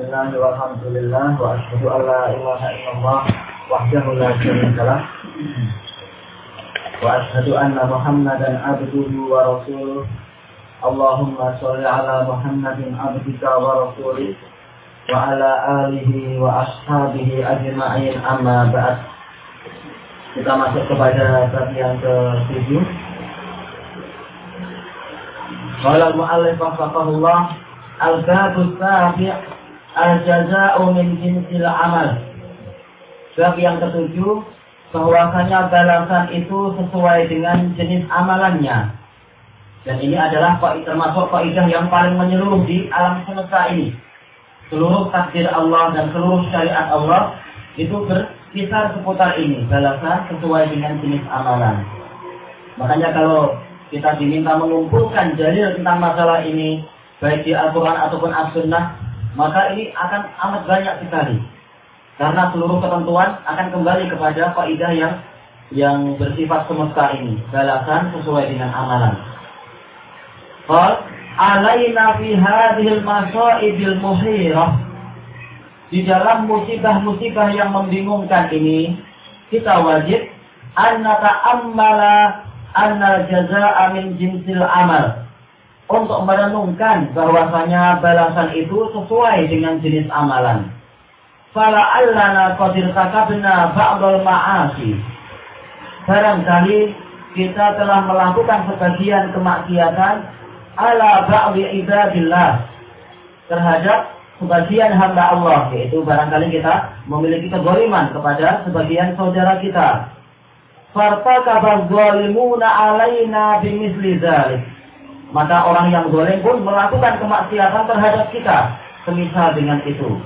Bismillah walhamdulillah wa an la ilaha wa anna Muhammadan abduhu wa rasuluh. Allahumma ala Muhammadin wa rasulih wa ala alihi wa ashabihi ajma'in kita masuk kepada bab yang ke-7 Qala al-mu'allif Al-jaza'u min jinsil amal. Bab yang ketujuh, bahwasanya balasan itu sesuai dengan jenis amalannya. Dan ini adalah termasuk kaidah yang paling menyeluruh di alam semesta ini. Seluruh takdir Allah dan seluruh syariat Allah itu berkisar seputar ini. Balasan sesuai dengan jenis amalan. Makanya kalau kita diminta mengumpulkan dalil tentang masalah ini, baik di Al-Quran ataupun As-Sunnah, maka ini akan amat banyak sekali. Karena seluruh ketentuan akan kembali kepada faidah yang yang bersifat semesta ini. Balasan sesuai dengan amalan. Qal alaina fi hadhil masaibil muhirah. Di dalam musibah-musibah yang membingungkan ini, kita wajib an nata'ammala anna jazaa'a min jinsil amal untuk merenungkan bahwasanya balasan itu sesuai dengan jenis amalan. Fala allana qadir takabna ba'dal ma'asi. Barangkali kita telah melakukan sebagian kemaksiatan ala ba'di ibadillah terhadap sebagian hamba Allah yaitu barangkali kita memiliki kezaliman kepada sebagian saudara kita. Fartaka zalimuna alaina bimisli dzalik maka orang yang boleh pun melakukan kemaksiatan terhadap kita. Semisal dengan itu.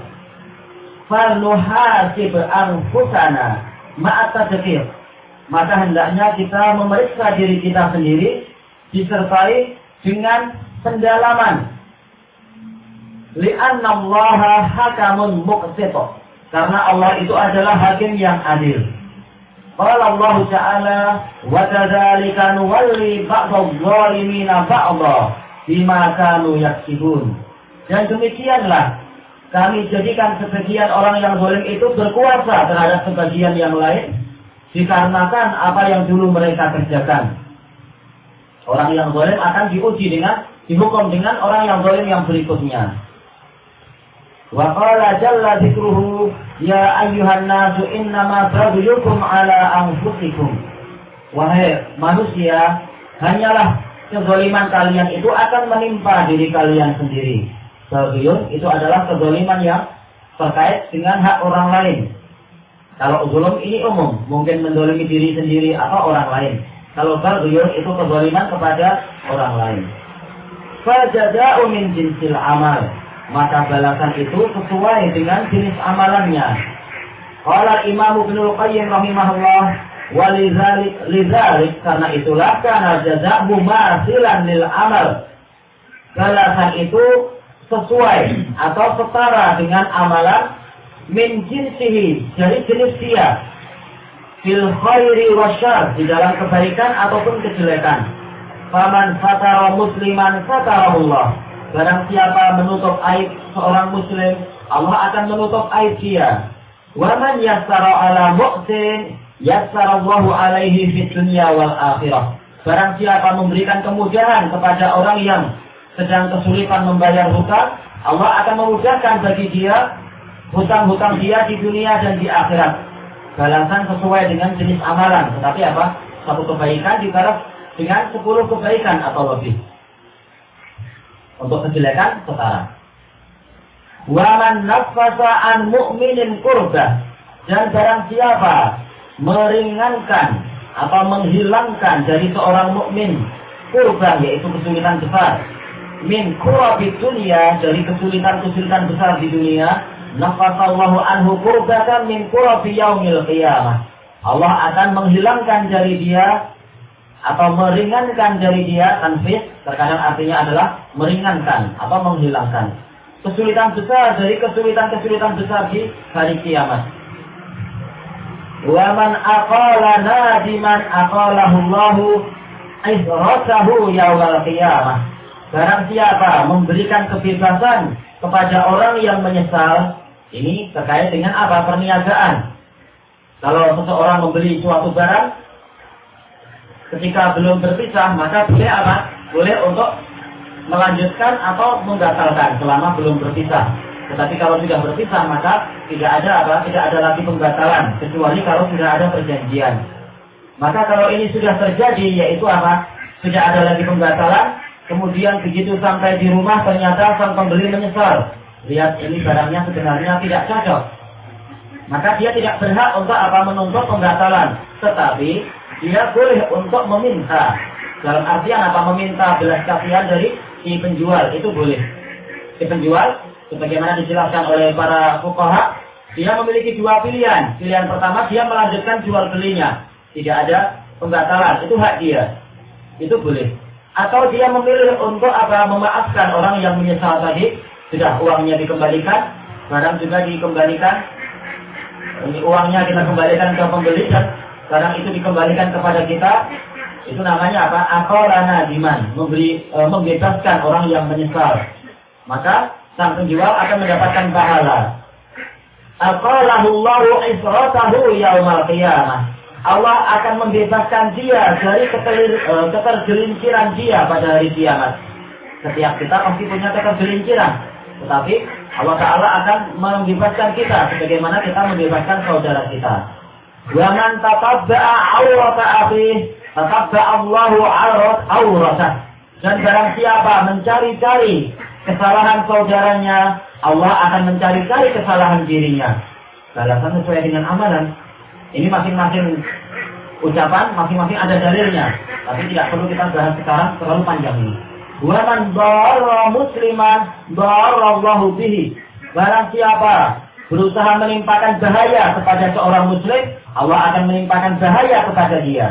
Fanuhasib anfusana ma'at dekir maka hendaknya kita memeriksa diri kita sendiri disertai dengan pendalaman. Li'anna Allah hakamun muqsito karena Allah itu adalah hakim yang adil Qala Allah Ta'ala wa kadzalika nuwalli ba'dadh zalimina ba'dha bima kanu yaksibun. Dan demikianlah kami jadikan sebagian orang yang zalim itu berkuasa terhadap sebagian yang lain dikarenakan apa yang dulu mereka kerjakan. Orang yang zalim akan diuji dengan dihukum dengan orang yang zalim yang berikutnya. Wa qala jalla dzikruhu ya ayyuhan nasu innama baghyukum ala anfusikum. Wahai manusia, hanyalah kezaliman kalian itu akan menimpa diri kalian sendiri. Baghyun itu adalah kezaliman yang terkait dengan hak orang lain. Kalau zulum ini umum, mungkin mendolimi diri sendiri atau orang lain. Kalau baghyun itu kezaliman kepada orang lain. Fajada'u min jinsil amal maka balasan itu sesuai dengan jenis amalannya. Qala Imam Ibnu Qayyim rahimahullah walizalik lizalik karena itulah karena jazaa'u masilan lil amal. Balasan itu sesuai atau setara dengan amalan min jinsihi dari jenis dia fil khairi wasyar di dalam kebaikan ataupun kejelekan. Faman fatara musliman fatarahullah Barang siapa menutup aib seorang muslim, Allah akan menutup aib dia. Waman yassara ala mu'sin, yassarallahu alaihi fid dunya wal akhirah. Barang siapa memberikan kemudahan kepada orang yang sedang kesulitan membayar hutang, Allah akan memudahkan bagi dia hutang-hutang dia di dunia dan di akhirat. Balasan sesuai dengan jenis amalan. Tetapi apa? Satu kebaikan dibalas dengan sepuluh kebaikan atau lebih untuk kejelekan setara. Waman nafasa an mu'minin kurba dan barang siapa meringankan atau menghilangkan dari seorang mukmin kurba yaitu kesulitan besar min kurabi dunia dari kesulitan-kesulitan besar di dunia nafasallahu anhu kurbatan min kurabi yaumil qiyamah Allah akan menghilangkan dari dia atau meringankan dari dia tanfis terkadang artinya adalah meringankan atau menghilangkan kesulitan besar dari kesulitan-kesulitan besar di hari kiamat. Wa man aqala nadiman aqalahu Allahu ihrasahu yaumil qiyamah. Barang siapa memberikan kebebasan kepada orang yang menyesal, ini terkait dengan apa? Perniagaan. Kalau seseorang membeli suatu barang, ketika belum berpisah, maka boleh apa? Boleh untuk melanjutkan atau membatalkan selama belum berpisah. Tetapi kalau sudah berpisah maka tidak ada apa? Tidak ada lagi pembatalan kecuali kalau sudah ada perjanjian. Maka kalau ini sudah terjadi yaitu apa? Tidak ada lagi pembatalan. Kemudian begitu sampai di rumah ternyata sang pembeli menyesal. Lihat ini barangnya sebenarnya tidak cocok. Maka dia tidak berhak untuk apa menuntut pembatalan. Tetapi dia boleh untuk meminta. Dalam artian apa? Meminta belas kasihan dari si penjual. Itu boleh. Si penjual sebagaimana dijelaskan oleh para fukaha, dia memiliki dua pilihan. Pilihan pertama dia melanjutkan jual belinya, tidak ada pembatalan, itu hak dia, itu boleh. Atau dia memilih untuk apa memaafkan orang yang menyesal tadi, sudah uangnya dikembalikan, barang juga dikembalikan, uangnya kita kembalikan ke pembeli dan barang itu dikembalikan kepada kita, itu namanya apa? Akolana diman, memberi e, membebaskan orang yang menyesal. Maka sang penjual akan mendapatkan pahala. Aqalahullahu isratahu yaumal qiyamah. Allah akan membebaskan dia dari eh, ketergelinciran dia pada hari kiamat. Setiap kita pasti punya ketergelinciran. Tetapi Allah Ta'ala akan membebaskan kita sebagaimana kita membebaskan saudara kita. Wa man tatabba'a awrata akhih, tatabba'a Allahu awrat awratah. Dan barang siapa mencari-cari kesalahan saudaranya, Allah akan mencari-cari kesalahan dirinya. Balasan sesuai dengan amalan. Ini masing-masing ucapan, masing-masing ada dalilnya. Tapi tidak perlu kita bahas sekarang terlalu panjang ini. Waman darra musliman darallahu bihi. Barang siapa berusaha menimpakan bahaya kepada seorang muslim, Allah akan menimpakan bahaya kepada dia.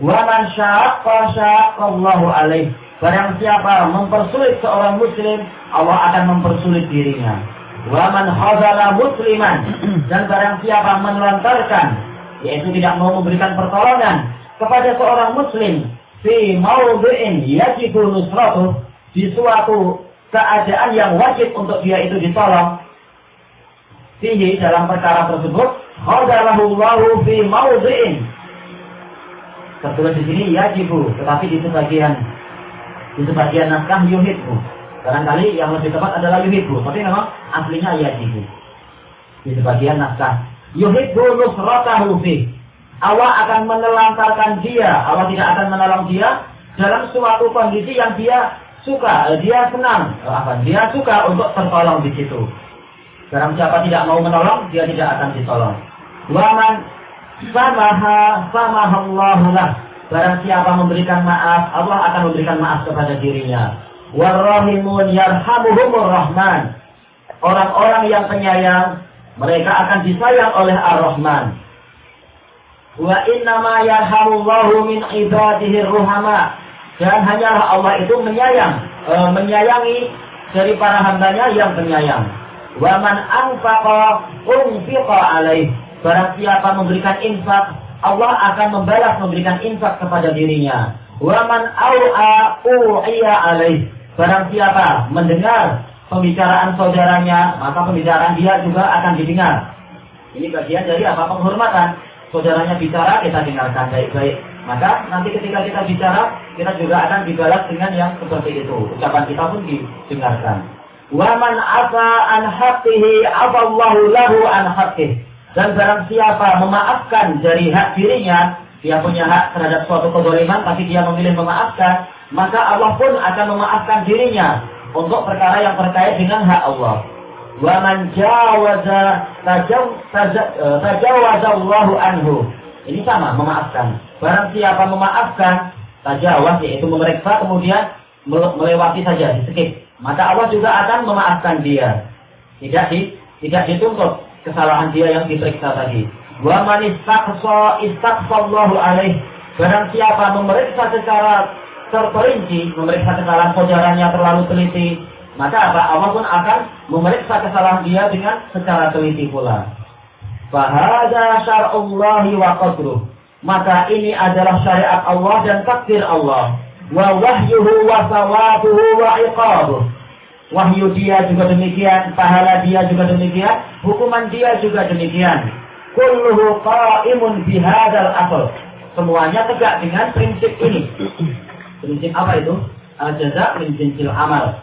Waman syaqqa syaqqallahu alaih. Barang siapa mempersulit seorang muslim, Allah akan mempersulit dirinya. Wa man khazala musliman dan barang siapa menelantarkan yaitu tidak mau memberikan pertolongan kepada seorang muslim fi maudhi'in yajibu nusratuh di suatu keadaan yang wajib untuk dia itu ditolong fihi dalam perkara tersebut khadalahu Allahu fi maudhi'in tertulis di sini yajibu tetapi di sebagian di sebagian naskah yuhibbu. Barangkali yang lebih tepat adalah yuhibbu, tapi memang aslinya yajibu. Di sebagian naskah yuhibbu nusratahu fi. Allah akan menelantarkan dia, Allah tidak akan menolong dia dalam suatu kondisi yang dia suka, dia senang, apa? Dia suka untuk tertolong di situ. Barang siapa tidak mau menolong, dia tidak akan ditolong. Waman samaha samahallahu lah Barang siapa memberikan maaf, Allah akan memberikan maaf kepada dirinya. Warrahimun yarhamuhumur rahman. Orang-orang yang penyayang, mereka akan disayang oleh Ar-Rahman. Wa innama yarhamullahu min ibadihi ruhama. Dan hanyalah Allah itu menyayang, e, menyayangi dari para hambanya yang penyayang. Wa man anfaqa unfiqa alaih. Barang siapa memberikan infak, Allah akan membalas memberikan infak kepada dirinya. Waman au'a u'iya alaih. Barang siapa mendengar pembicaraan saudaranya, maka pembicaraan dia juga akan didengar. Ini bagian dari apa? Penghormatan. Saudaranya bicara, kita dengarkan baik-baik. Maka nanti ketika kita bicara, kita juga akan dibalas dengan yang seperti itu. Ucapan kita pun didengarkan. Waman asa an haqqihi afallahu lahu an haqqihi. Dan barang siapa memaafkan dari hak dirinya, dia punya hak terhadap suatu kezaliman, tapi dia memilih memaafkan, maka Allah pun akan memaafkan dirinya untuk perkara yang terkait dengan hak Allah. Wa man jawaza e, tajawaza Allahu anhu. Ini sama, memaafkan. Barang siapa memaafkan, tajawaz yaitu memeriksa kemudian melewati saja, skip. Maka Allah juga akan memaafkan dia. Tidak di, tidak dituntut kesalahan dia yang diperiksa tadi. Wa man istaqsa istaqsallahu alaih. Barang siapa memeriksa secara terperinci, memeriksa kesalahan saudaranya terlalu teliti, maka apa? Allah pun akan memeriksa kesalahan dia dengan secara teliti pula. Fahada syar'ullahi wa qadruh. Maka ini adalah syariat Allah dan takdir Allah. wa wahyuhu wa sawabuhu wa iqabuh. Wahyu dia juga demikian, pahala dia juga demikian, hukuman dia juga demikian. Kulluhu qa'imun bihadzal asl. Semuanya tegak dengan prinsip ini. Prinsip apa itu? Al-jaza min amal.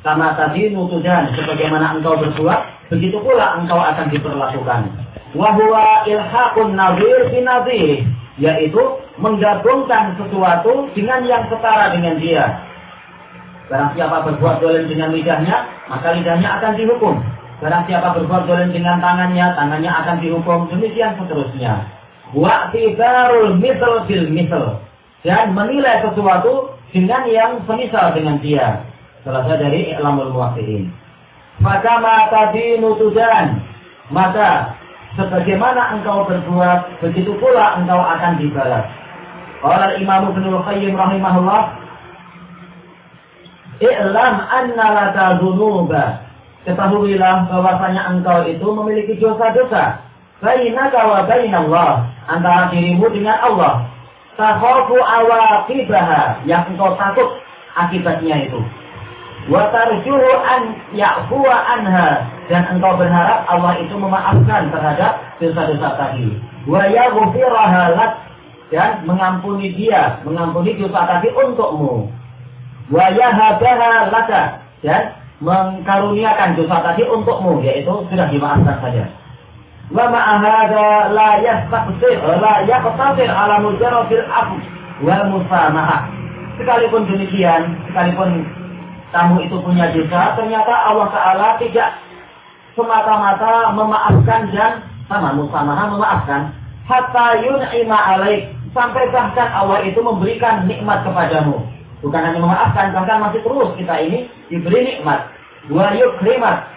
Sama tadi nutudan, sebagaimana engkau berbuat, begitu pula engkau akan diperlakukan. Wahwa ilhaqun nazir binazir yaitu menggabungkan sesuatu dengan yang setara dengan dia. Barang siapa berbuat dolim dengan lidahnya, maka lidahnya akan dihukum. Barang siapa berbuat dolim dengan tangannya, tangannya akan dihukum. Demikian seterusnya. Wa'tibarul misl bil misl. Dan menilai sesuatu dengan yang semisal dengan dia. Selesai dari I'lamul Muwaffiqin. Maka mata dinutudan. Maka sebagaimana engkau berbuat, begitu pula engkau akan dibalas. Qala Imam Ibnu Qayyim rahimahullah, "I'lam anna laka dzunuba." Ketahuilah bahwasanya engkau itu memiliki dosa-dosa. Bainaka wa bainallah, antara dirimu dengan Allah. Takhafu awaqibaha, yang engkau takut akibatnya itu. Wa tarjuhu an ya'fuwa anha, dan engkau berharap Allah itu memaafkan terhadap dosa-dosa tadi. Wa yaghfiraha lak dan mengampuni dia, mengampuni dosa tadi untukmu. Wa yahabaha laka dan mengkaruniakan dosa tadi untukmu, yaitu sudah dimaafkan saja. Wa ma'ahada la yastaqsir la yaqtasir ala mujarradil afu wal musamahah. Sekalipun demikian, sekalipun kamu itu punya dosa, ternyata Allah Ta'ala tidak semata-mata memaafkan dan sama musamaha memaafkan hatta yun'ima alaik sampai bahkan Allah itu memberikan nikmat kepadamu bukan hanya memaafkan bahkan masih terus kita ini diberi nikmat. Wa yukrimat.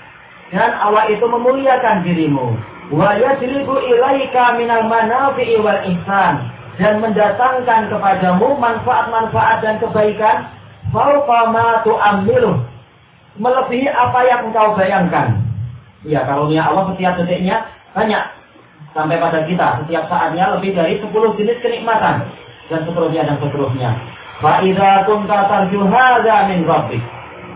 Dan Allah itu memuliakan dirimu. Wa yajlibu ilaika minal manafi'i wal ihsan. Dan mendatangkan kepadamu manfaat-manfaat dan kebaikan fauqa ma tu'ammiluh melebihi apa yang engkau bayangkan. Ya karunia Allah setiap detiknya banyak. Sampai pada kita setiap saatnya lebih dari 10 jenis kenikmatan. Dan seterusnya dan seterusnya. Fa'idha kunta tarju hadza min rabbik.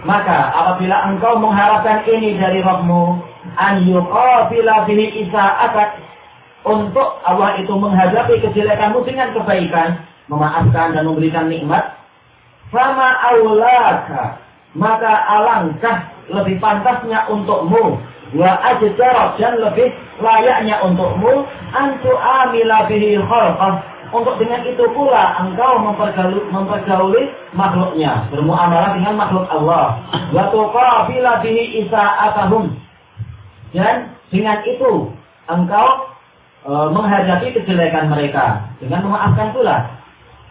Maka apabila engkau mengharapkan ini dari Rabbmu, an yuqabila bihi isa'atak untuk Allah itu menghadapi kejelekanmu dengan kebaikan, memaafkan dan memberikan nikmat, sama aulaka, maka alangkah lebih pantasnya untukmu. Wa ajdarat dan lebih layaknya untukmu. Antu amila bihi khalqah untuk dengan itu pula engkau mempergauli, mempergauli makhluknya. Bermuamalah dengan makhluk Allah. Wa tuqabila bihi isa'atahum. Dan dengan itu engkau e, menghadapi kejelekan mereka. Dengan memaafkan pula.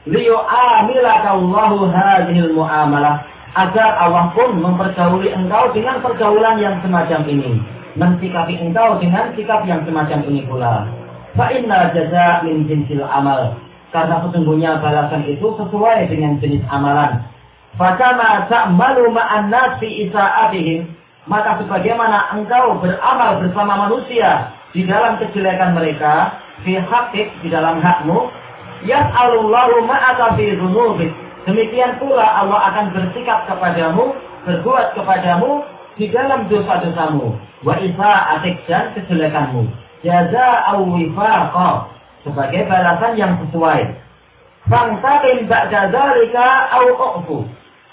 Liyu'amilaka Allahu hadhil muamalah. Agar Allah pun mempergauli engkau dengan pergaulan yang semacam ini. Mensikapi engkau dengan sikap yang semacam ini pula. Fa'inna jaza min jinsil amal. Karena sesungguhnya balasan itu sesuai dengan jenis amalan. Fakama ta'malu ma'an nasi isa'atihim. Maka sebagaimana engkau beramal bersama manusia di dalam kejelekan mereka, fi hakik di dalam hakmu, yas'alullahu ma'aka fi zunubik Demikian pula Allah akan bersikap kepadamu, berbuat kepadamu di dalam dosa-dosamu. Wa isa atik dan kejelekanmu. Jaza awifaqa. Sebagai balasan yang sesuai. Fangtakin ba'da dzalika au u'fu.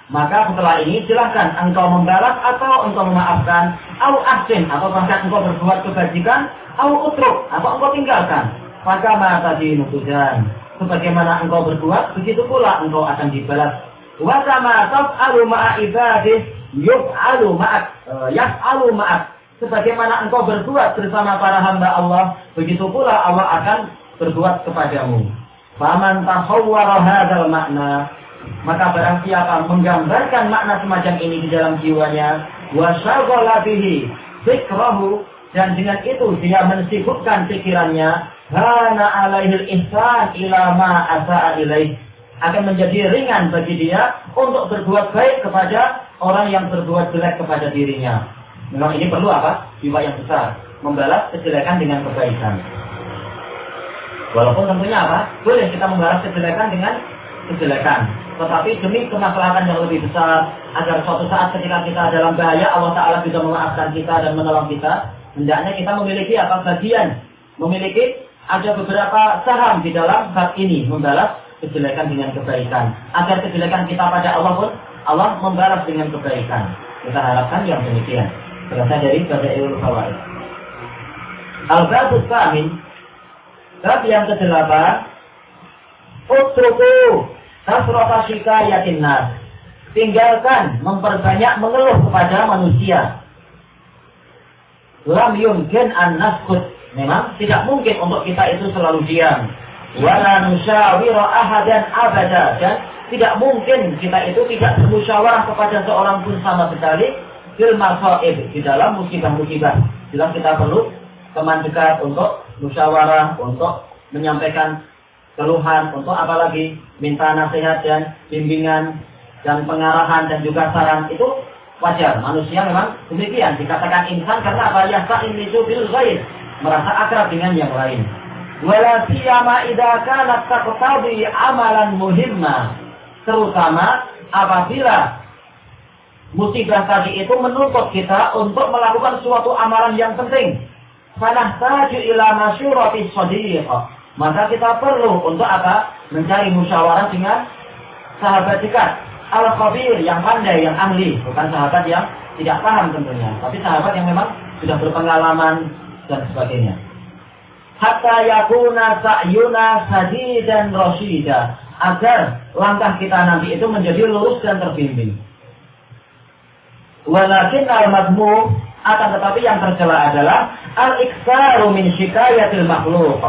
Maka setelah ini silahkan engkau membalas atau engkau memaafkan. Au ahsin atau bahkan engkau berbuat kebajikan. Au utruk atau engkau tinggalkan. Maka mata dinutujan sebagaimana engkau berbuat, begitu pula engkau akan dibalas. Wa kama taf'alu ma'a ibadih yuf'alu ma'ak uh, yaf'alu ma'ak. Sebagaimana engkau berbuat bersama para hamba Allah, begitu pula Allah akan berbuat kepadamu. Faman tahawwara hadzal makna maka barang siapa menggambarkan makna semacam ini di dalam jiwanya wa syaghala bihi fikrahu dan dengan itu dia mensibukkan pikirannya Hana alaihil ihsan ila ma asa'a ilaih. Akan menjadi ringan bagi dia untuk berbuat baik kepada orang yang berbuat jelek kepada dirinya. Memang ini perlu apa? Jiwa yang besar. Membalas kejelekan dengan kebaikan. Walaupun tentunya apa? Boleh kita membalas kejelekan dengan kejelekan. Tetapi demi kemaslahatan yang lebih besar, agar suatu saat ketika kita dalam bahaya, Allah Ta'ala bisa memaafkan kita dan menolong kita, hendaknya kita memiliki apa bagian, memiliki ada beberapa saham di dalam hak ini, membalas kejelekan dengan kebaikan. Agar kejelekan kita pada Allah pun, Allah membalas dengan kebaikan. Kita harapkan yang demikian. Berasal dari Bada'iul Fawaid. Al-Babus Samin, bab yang ke-8, Utruku kasrata yakin nas. Tinggalkan memperbanyak mengeluh kepada manusia. Lam yumkin an. Memang tidak mungkin untuk kita itu selalu diam. Wala nusyawira ahadan abada. Dan tidak mungkin kita itu tidak bermusyawarah kepada seorang pun sama sekali fil masaib di dalam musibah-musibah. Jelas kita perlu teman dekat untuk musyawarah, untuk menyampaikan keluhan, untuk apa lagi minta nasihat dan bimbingan dan pengarahan dan juga saran itu wajar. Manusia memang demikian dikatakan insan karena apa? Yasa'in itu bil ghaib, merasa akrab dengan yang lain. Wala siyama idza kanat taqtadi amalan muhimma. Terutama apabila musibah tadi itu menuntut kita untuk melakukan suatu amalan yang penting. Fanahtaju ila masyurati sadiqah maka kita perlu untuk apa? Mencari musyawarah dengan sahabat dekat. Al-Khabir yang pandai, yang ahli. Bukan sahabat yang tidak paham tentunya. Tapi sahabat yang memang sudah berpengalaman dan sebagainya. Hatta yakuna sa'yuna dan rosyida. Agar langkah kita nanti itu menjadi lurus dan terbimbing. Walakin al-madmu akan tetapi yang tercela adalah al-iksaru min syikayatil makhluk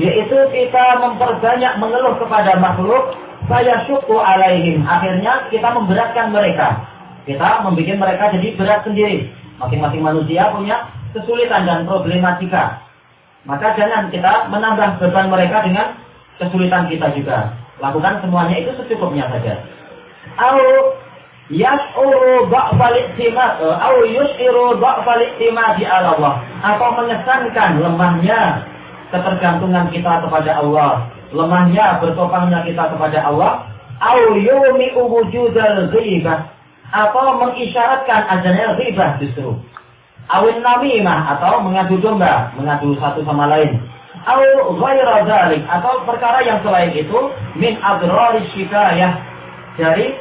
yaitu kita memperbanyak mengeluh kepada makhluk saya syukur alaihim. Akhirnya kita memberatkan mereka. Kita membuat mereka jadi berat sendiri. Masing-masing manusia punya kesulitan dan problematika. Maka jangan kita menambah beban mereka dengan kesulitan kita juga. Lakukan semuanya itu secukupnya saja. Au yas'uru ba'fal i'timad au yus'iru ba'fal i'timad di Allah. Atau mengesankan lemahnya ketergantungan kita kepada Allah, lemahnya bertopangnya kita kepada Allah, au yumi wujudal ghibah atau mengisyaratkan adanya ghibah justru. Awin namimah atau mengadu domba, mengadu satu sama lain. Au ghaira dzalik atau perkara yang selain itu min adrari syikayah dari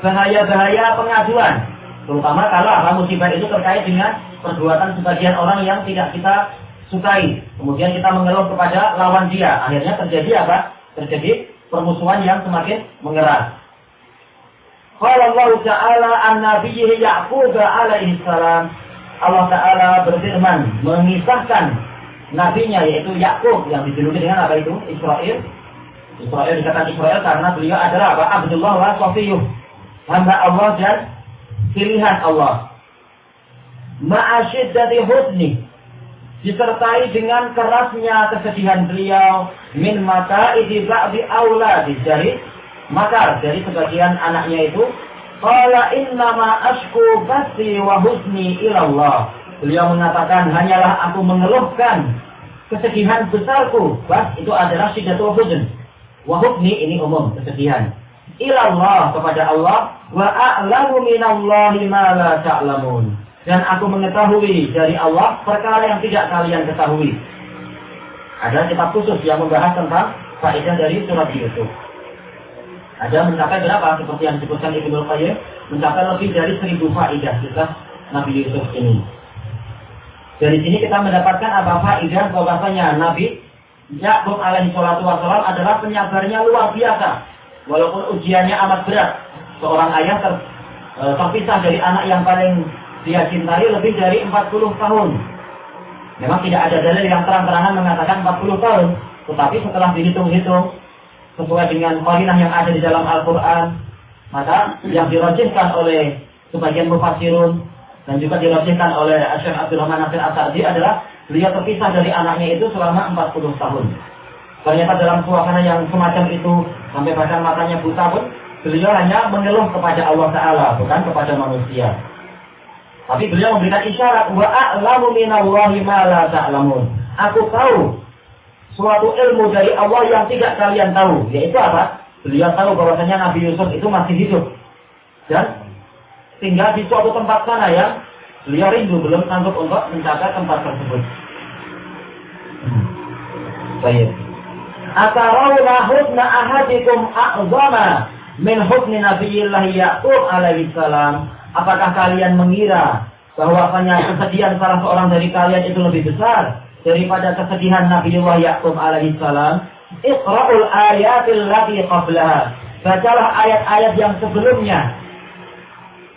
bahaya-bahaya pengaduan. Terutama kalau apa musibah itu terkait dengan perbuatan sebagian orang yang tidak kita sukai. Kemudian kita mengeluh kepada lawan dia. Akhirnya terjadi apa? Terjadi permusuhan yang semakin mengeras. Kalau Allah Ta'ala an nabiyhi Ya'qub alaihi salam. Allah Ta'ala berfirman mengisahkan nabinya yaitu Yakub yang dijuluki dengan apa itu? Israel. Israel dikatakan Israel karena beliau adalah apa? Abdullah wa. Hamba Allah dan pilihan Allah. dari hudni. Disertai dengan kerasnya kesedihan beliau. Min mata idi ba'di aula dari maka dari sebagian anaknya itu. Qala innama ashku basi wa husni ilallah. Beliau mengatakan hanyalah aku mengeluhkan kesedihan besarku. Bas itu adalah syiddatul huzn wa ini umum kesedihan ilallah kepada Allah wa a'lamu minallahi ma la ta'lamun dan aku mengetahui dari Allah perkara yang tidak kalian ketahui. Ada kitab khusus yang membahas tentang faedah dari surat Yusuf. Ada mencapai berapa? Seperti yang disebutkan Ibnu Qayyim, mencapai lebih dari seribu faedah kisah Nabi Yusuf ini. Dari sini kita mendapatkan apa faedah bahwasanya Nabi Yakub alaihi salatu wasallam adalah penyabarnya luar biasa. Walaupun ujiannya amat berat. Seorang ayah ter, e, terpisah dari anak yang paling dia cintai lebih dari 40 tahun. Memang tidak ada dalil yang terang-terangan mengatakan 40 tahun. Tetapi setelah dihitung-hitung, sesuai dengan korinah yang ada di dalam Al-Quran, maka yang dirojihkan oleh sebagian mufasirun dan juga dirojihkan oleh Syekh Abdul Rahman Nasir As-Sa'di adalah beliau terpisah dari anaknya itu selama 40 tahun. Ternyata dalam suasana yang semacam itu sampai bahkan matanya buta pun beliau hanya mengeluh kepada Allah Ta'ala bukan kepada manusia. Tapi beliau memberikan isyarat wa a'lamu minallahi ma la ta'lamun. Aku tahu suatu ilmu dari Allah yang tidak kalian tahu, yaitu apa? Beliau tahu bahwasanya Nabi Yusuf itu masih hidup dan tinggal di suatu tempat sana yang beliau rindu belum sanggup untuk mencapai tempat tersebut. Hmm. Baik. Atarawna husna ahadikum a'zama min husni Nabiyillah Ya'qub alaihi salam. Apakah kalian mengira bahwasanya kesedihan salah seorang dari kalian itu lebih besar daripada kesedihan Nabiullah Ya'qub alaihi salam? Iqra'ul ayatil lati qablaha. Bacalah ayat-ayat yang sebelumnya.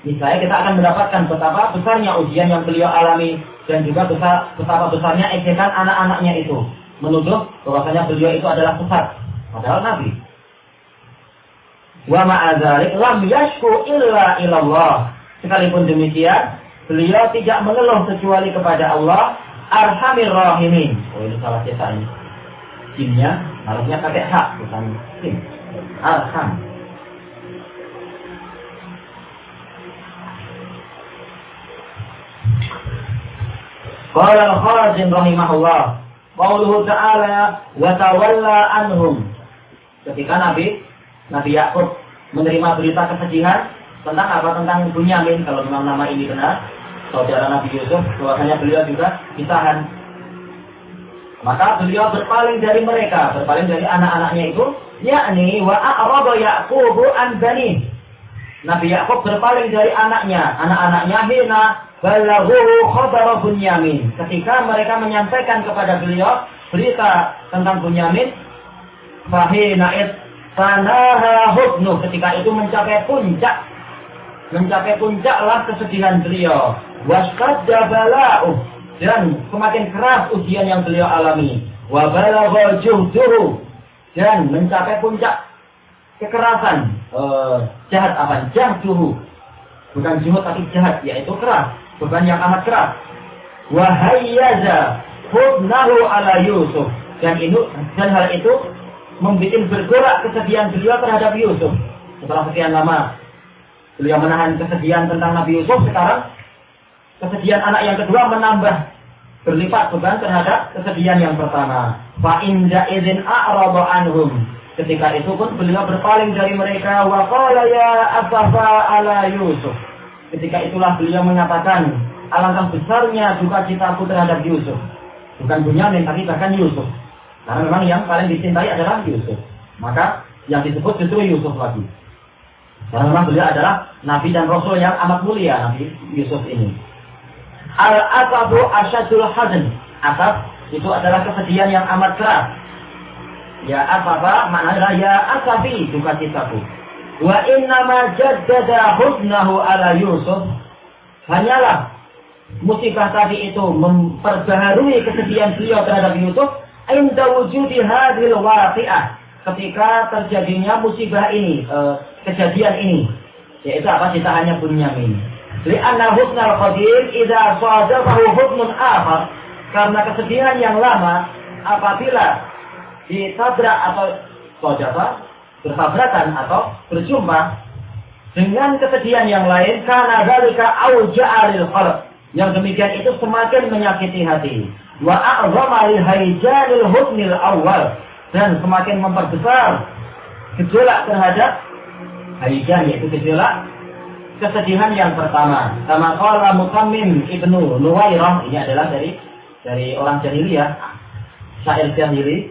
Misalnya kita akan mendapatkan betapa besarnya ujian yang beliau alami dan juga besar, betapa besarnya ejekan anak-anaknya itu menuduh bahwasanya beliau itu adalah sesat. Padahal Nabi. Wa ma'adzalik lam yashku illa ilallah. Sekalipun demikian, beliau tidak mengeluh kecuali kepada Allah Arhamir Rahimin. Oh ini salah cetak ini. Simnya harusnya pakai hak bukan sim. Arham. Qala al-Kharazim rahimahullah Qauluhu ta'ala wa tawalla anhum. Ketika Nabi Nabi Yakub menerima berita kesedihan tentang apa? Tentang Bunyamin kalau memang nama ini benar. Saudara Nabi Yusuf bahwasanya beliau juga ditahan. Maka beliau berpaling dari mereka berpaling dari anak-anaknya itu yakni wa a'rada Yaqubu an bani. Nabi Yakub berpaling dari anaknya. Anak-anaknya hina balaghuhu khabar Bunyamin. Ketika mereka menyampaikan kepada beliau berita tentang Bunyamin, fahina it sanaha hudnu ketika itu mencapai puncak. Mencapai puncaklah kesedihan beliau. Wasqadda bala'uh dan semakin keras ujian yang beliau alami. Wa balagha dan mencapai puncak kekerasan. Uh, jahat apa? Jahduhu. Bukan juhud tapi jahat. Yaitu keras beban yang amat keras. Wahayyaza hudnahu ala Yusuf. Dan itu dan hal itu membuat bergerak kesedihan beliau terhadap Yusuf. Setelah sekian lama beliau menahan kesedihan tentang Nabi Yusuf, sekarang kesedihan anak yang kedua menambah berlipat beban terhadap kesedihan yang pertama. Fa inda idzin a'rada anhum. Ketika itu pun beliau berpaling dari mereka wa qala ya asafa ala Yusuf Ketika itulah beliau mengatakan, alangkah besarnya duka citaku terhadap Yusuf. Bukan Bunyamin, tapi bahkan Yusuf. Karena memang yang paling dicintai adalah Yusuf. Maka yang disebut justru Yusuf lagi. Karena memang beliau adalah Nabi dan Rasul yang amat mulia, Nabi Yusuf ini. Al-asabu asyadul hazn. Asab itu adalah kesedihan yang amat keras. Ya asaba maknanya ya asabi duka citaku. Wa innama jaddada hudnahu ala Yusuf. Hanyalah musibah tadi itu memperbaharui kesedihan beliau terhadap Yusuf. Inda wujudi hadil waqi'ah. Ketika terjadinya musibah ini, eh, kejadian ini. Yaitu apa? hanya Bunyamin. Lianna hudnal qadim idha sadafahu hudnun akhar. Karena kesedihan yang lama apabila ditabrak atau sodapa bertabrakan atau berjumpa dengan kesedihan yang lain karena dalika auja'alil qalb yang demikian itu semakin menyakiti hati. Wa a'zama lil haijanil hudnil awal dan semakin memperbesar gejolak terhadap haijan yaitu gejolak kesedihan yang pertama. Sama qala Mutammim Ibnu Nuwairah ini adalah dari dari orang jahiliyah syair jahili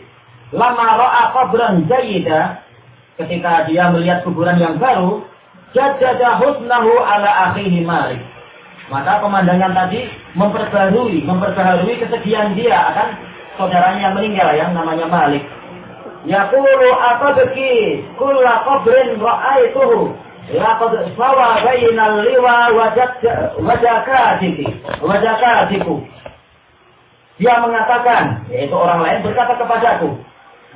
lama ra'a qabran jayyida ketika dia melihat kuburan yang baru, jadada husnahu ala akhihi Malik. Maka pemandangan tadi memperbarui, memperbaharui kesedihan dia akan saudaranya yang meninggal yang namanya Malik. Yaqulu beki kulla qabrin ra'aituhu laqad sawa bainal liwa wajakatiku wajakatiku dia mengatakan yaitu orang lain berkata kepadaku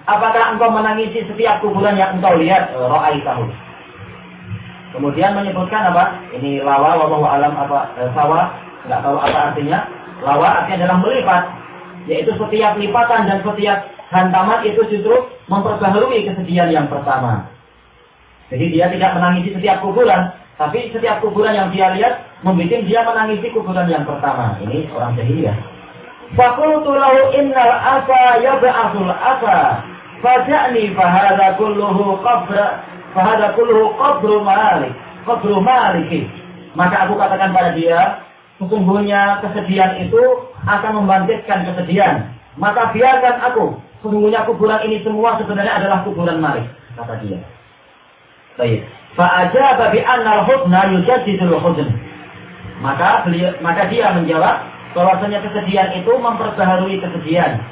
Apakah engkau menangisi setiap kuburan yang engkau lihat? Eh, Ro'ai tahu. Kemudian menyebutkan apa? Ini lawa, wallahu alam apa e, sawa, nggak tahu apa artinya. Lawa artinya adalah melipat, yaitu setiap lipatan dan setiap hantaman itu justru memperbaharui kesedihan yang pertama. Jadi dia tidak menangisi setiap kuburan, tapi setiap kuburan yang dia lihat membuat dia menangisi kuburan yang pertama. Ini orang jahiliyah. Fakultu lahu innal asa yab'atul asa faja'ni fahada kulluhu qabra fahada kulluhu qabru malik qabru maliki. Maka aku katakan pada dia sesungguhnya kesedihan itu akan membangkitkan kesedihan. Maka biarkan aku sesungguhnya kuburan ini semua sebenarnya adalah kuburan malik kata dia. Baik. Fa'ajaba bi anna al-hudna yujaddidul hudn maka beliau, maka dia menjawab bahwasanya kesedihan itu memperbaharui kesedihan.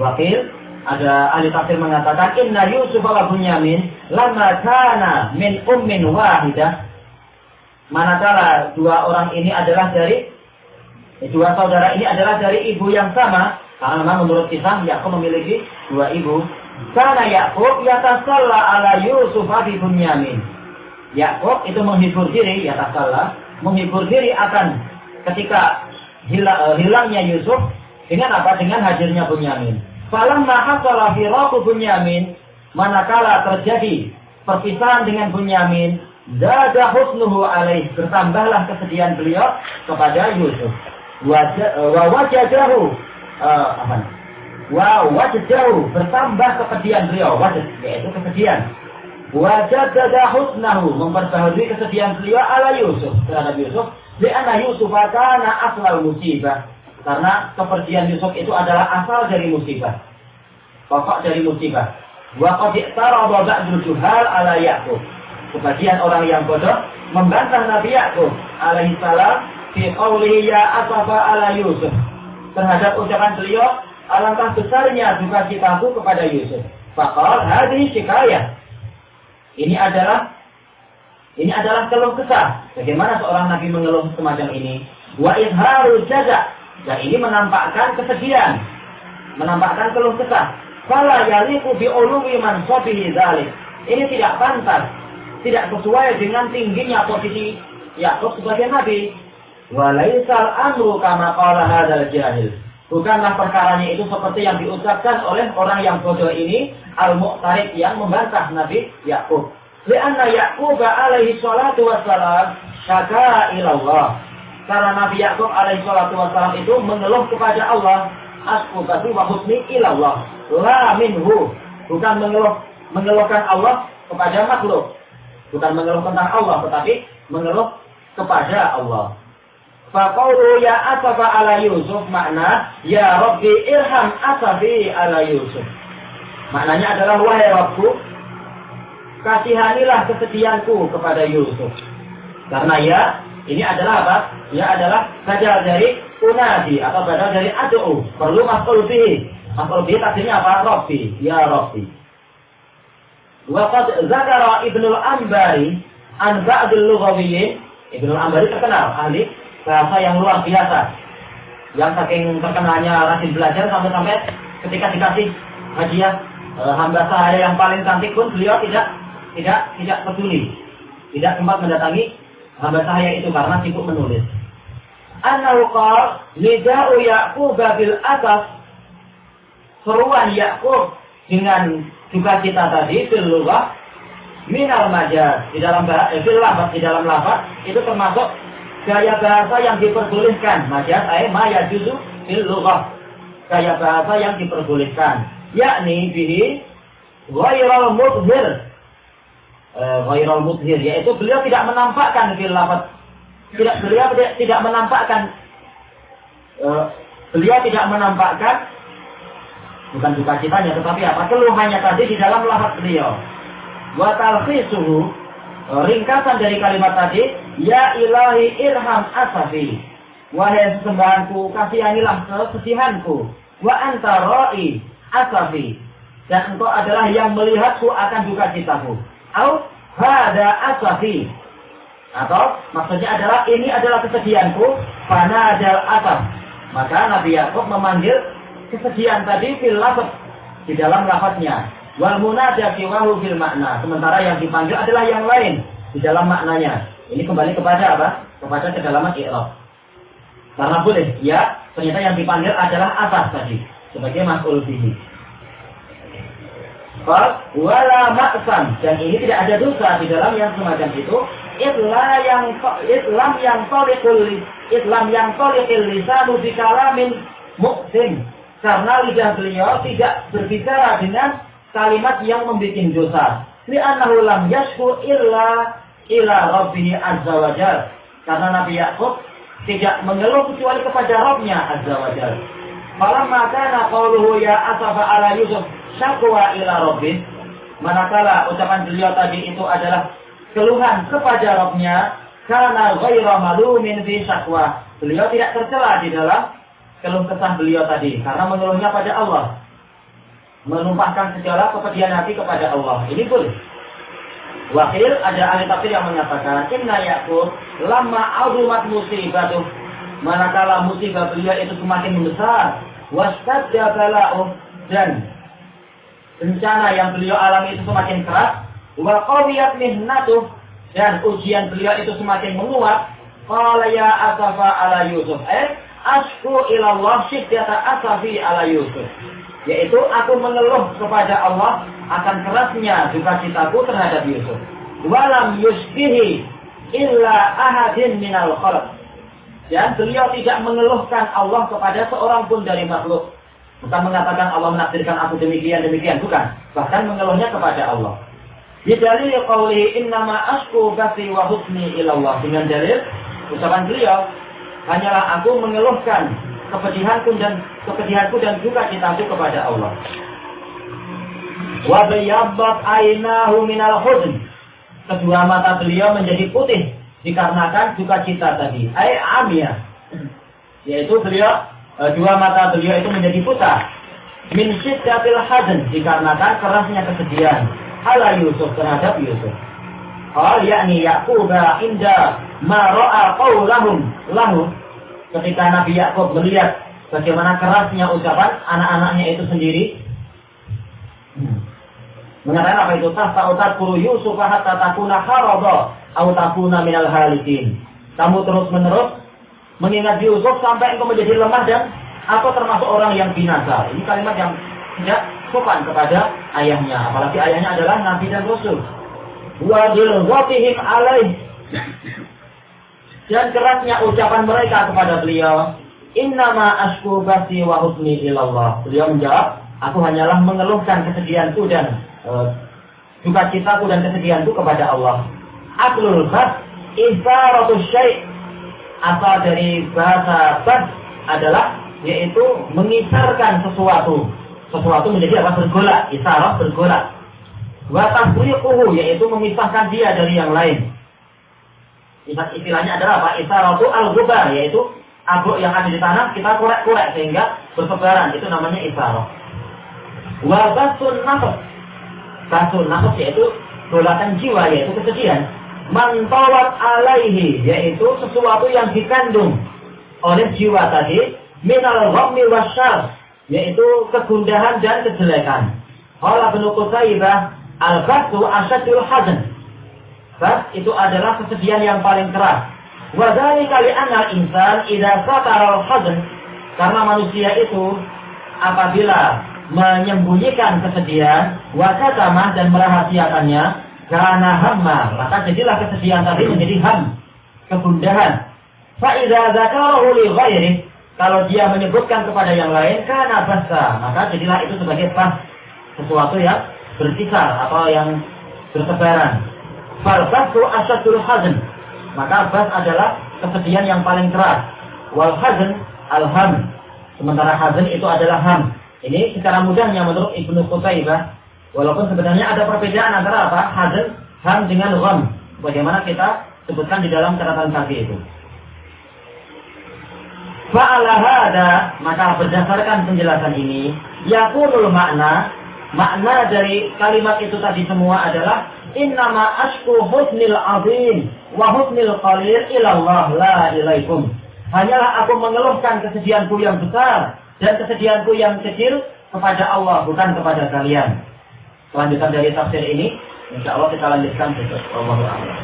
Wakil ada ahli tafsir mengatakan inna Yusuf wa Bunyamin lama kana min ummin wahidah. Manakala dua orang ini adalah dari dua saudara ini adalah dari ibu yang sama. Karena memang menurut kisah Yakub memiliki dua ibu. Karena Yakub yatasalla ala Yusuf di Bunyamin Yakub itu menghibur diri yatasalla menghibur diri akan ketika hilangnya Yusuf. Dengan apa? Dengan hadirnya Bunyamin Falamma hasala firaqu Bunyamin, manakala terjadi perpisahan dengan Bunyamin, dada husnuhu alaih, bertambahlah kesedihan beliau kepada Yusuf. Wa wajajahu uh, apa? Wa wajajahu bertambah kesedihan beliau, wajad yaitu kesedihan. Wajadada husnahu memperbaharui kesedihan beliau ala Yusuf terhadap Yusuf. Lianna Yusuf kana aslal musibah karena kepergian Yusuf itu adalah asal dari musibah. Pokok dari musibah. Wa qad i'tarada ba'dul juhal ala Ya'qub. Sebagian orang yang bodoh membantah Nabi Ya'qub alaihi salam fi qawlihi ya asafa ala Yusuf. Terhadap ucapan beliau, alangkah besarnya duka citaku kepada Yusuf. Faqal hadhihi syikayah. Ini adalah ini adalah keluh kesah. Bagaimana seorang nabi mengeluh semacam ini? Wa izharu jaza. Dan ini menampakkan kesedihan, menampakkan keluh kesah. Fala yaliku bi ulumi mansabihi dzalik. Ini tidak pantas, tidak sesuai dengan tingginya posisi Yakub sebagai nabi. Walaisal amru kama qala hadzal jahil. Bukanlah perkaranya itu seperti yang diucapkan oleh orang yang bodoh ini, Al-Mu'tarid yang membantah Nabi Yakub. Lianna Yakub alaihi salatu wassalam syaka ilallah. Karena Nabi Yakub alaihi salatu wassalam itu mengeluh kepada Allah asbukati wa husni ilallah. La minhu. Bukan mengeluh, mengeluhkan Allah kepada makhluk. Bukan mengeluh tentang Allah, tetapi mengeluh kepada Allah. Faqawlu ya asafa ala Yusuf makna ya Rabbi irham asafi ala Yusuf. Maknanya adalah wahai Rabbku kasihanilah kesedihanku kepada Yusuf. Karena ya ini adalah apa? Ya adalah badal dari unadi atau badal dari adu. Perlu mas'ul bihi. Mas'ul bihi tadinya apa? Rabbi. Ya Rabbi. Waqad zakara Ibnu Ambari an ba'dil lughawiyyin. Ibnu Ambari terkenal ahli bahasa yang luar biasa. Yang saking terkenalnya rajin belajar sampai-sampai ketika dikasih hadiah e, hamba saya yang paling cantik pun beliau tidak tidak tidak peduli. Tidak sempat mendatangi hamba saya itu karena sibuk menulis annahu qala nida'u Ya'qub bil atas. Seruan Ya'qub dengan juga kita tadi fil lughah minal majaz. Di dalam eh, fil lafaz di dalam lafaz itu termasuk gaya bahasa yang diperbolehkan. Majaz ay ma yajuzu fil gaya bahasa yang diperbolehkan. Yakni bihi ghairal mudhir. Eh, ghairal mudhir yaitu beliau tidak menampakkan fil lafaz tidak beliau tidak, menampakkan. Uh, beliau tidak menampakkan bukan duka citanya tetapi apa? Keluhannya tadi di dalam lafaz beliau. Wa talkhisuhu uh, ringkasan dari kalimat tadi ya ilahi irham asafi wahai sesembahanku kasihanilah kesedihanku. Wa anta ra'i asafi dan engkau adalah yang melihatku akan duka citaku. Au hada asafi atau maksudnya adalah ini adalah kesedihanku pada adal atas. Maka Nabi Yakub memanggil kesedihan tadi fil di dalam lafaznya. Wal fil makna. Sementara yang dipanggil adalah yang lain di dalam maknanya. Ini kembali kepada apa? Kepada kedalaman i'rab. Karena boleh, ya, ternyata yang dipanggil adalah atas tadi sebagai mas'ul bihi. Wala maksan dan ini tidak ada dosa di dalam yang semacam itu Islam yang Islam yang tolikul Islam yang tolikul lisanu kalamin muksin karena lidah beliau tidak berbicara dengan kalimat yang membuat dosa. Li'annahu lam yashku illa ila rabbih azza wa jal. Karena Nabi Yakub tidak mengeluh kecuali kepada Rabbnya azza wa jal. Falamma kana qawluhu ya asafa ala Yusuf syakwa ila rabbih. Manakala ucapan beliau tadi itu adalah keluhan kepada Rabbnya karena ghaira malumin fi syakwa. Beliau tidak tercela di dalam keluh kesah beliau tadi karena mengeluhnya pada Allah. Menumpahkan segala kepedihan hati kepada Allah. Ini boleh. Wakil ada ahli tafsir yang mengatakan inna Yakub lama azumat musibatuh manakala musibah beliau itu semakin besar wastadda bala'uh dan bencana yang beliau alami itu semakin keras wa mihnatuh. Dan ujian beliau itu semakin menguat. Qala ya asafa ala Yusuf. Eh asku ilallah syiddata asafi ala Yusuf. Yaitu aku mengeluh kepada Allah akan kerasnya duka citaku terhadap Yusuf. Walam yusbihi illa ahadin minal khalq dan beliau tidak mengeluhkan Allah kepada seorang pun dari makhluk. Bukan mengatakan Allah menakdirkan aku demikian demikian. Bukan. Bahkan mengeluhnya kepada Allah di dalil qauli innama asku basi wa husni ilallah dengan dalil ucapan beliau hanyalah aku mengeluhkan kepedihanku dan kepedihanku dan juga cintaku kepada Allah. Wa bayyabat ainahu minal huzn. Kedua mata beliau menjadi putih dikarenakan duka cita tadi. Ai amia. Yaitu beliau e, dua mata beliau itu menjadi buta. Min syiddatil hazn dikarenakan kerasnya kesedihan. Ala Yusuf terhadap Yusuf. Hal yakni Yaquba inda ma ra'a qawlahum lahu ketika Nabi Yakub melihat bagaimana kerasnya ucapan anak-anaknya itu sendiri. Hmm. Mengatakan apa itu? Tahta utat kuru Yusuf hatta takuna harada au takuna minal halikin. Kamu terus menerus mengingat Yusuf sampai engkau menjadi lemah dan atau termasuk orang yang binasa. Ini kalimat yang tidak sopan kepada ayahnya. Apalagi ayahnya adalah Nabi dan Rasul. Wa bil alaih dan kerasnya ucapan mereka kepada beliau, Innama asku basi wa husni ilallah. Beliau menjawab, aku hanyalah mengeluhkan kesedihanku dan uh, duka citaku dan kesedihanku kepada Allah. Aklul bas isaratu syai' asal dari bahasa bas adalah yaitu mengisarkan sesuatu. Sesuatu menjadi apa? Bergolak. Isarah bergolak. Wa tahbuiquhu yaitu memisahkan dia dari yang lain. Istilahnya adalah apa? Isaratu al-gubar, yaitu abu yang ada di tanah kita korek-korek sehingga bersebaran. Itu namanya isarah. Wa basun nafas. Basun nafas yaitu dolakan jiwa, yaitu kesedihan. Mantawat alaihi, yaitu sesuatu yang dikandung oleh jiwa tadi. Minal ghammi wasyar, yaitu kegundahan dan kejelekan. Qala Ibnu Qutaibah, al-basu asyadul hazan Bas itu adalah kesedihan yang paling keras. Wadali kali anak insan idza satara al karena manusia itu apabila menyembunyikan kesedihan, wakatamah dan merahasiakannya, karena hamma, maka jadilah kesedihan tadi menjadi ham, kegundahan. Fa'idha zakarahu li ghairi, kalau dia menyebutkan kepada yang lain, karena basa, maka jadilah itu sebagai bas, sesuatu yang berkisar atau yang bertebaran. Falbasu asadul hazn. Maka bas adalah kesedihan yang paling keras. Wal hazn alham. Sementara hazn itu adalah ham. Ini secara mudahnya menurut Ibnu Qutaibah. Walaupun sebenarnya ada perbedaan antara apa? Hazn, ham dengan gham. Bagaimana kita sebutkan di dalam catatan kaki itu. Fa'ala hada, maka berdasarkan penjelasan ini, yakunul makna, makna dari kalimat itu tadi semua adalah Innama ashku husnil azim wa husnil qalil ilallah la ilaikum. Hanyalah aku mengeluhkan kesedihanku yang besar dan kesedihanku yang kecil kepada Allah bukan kepada kalian. Kelanjutan dari tafsir ini insya Allah kita lanjutkan besok. Allahu a'lam.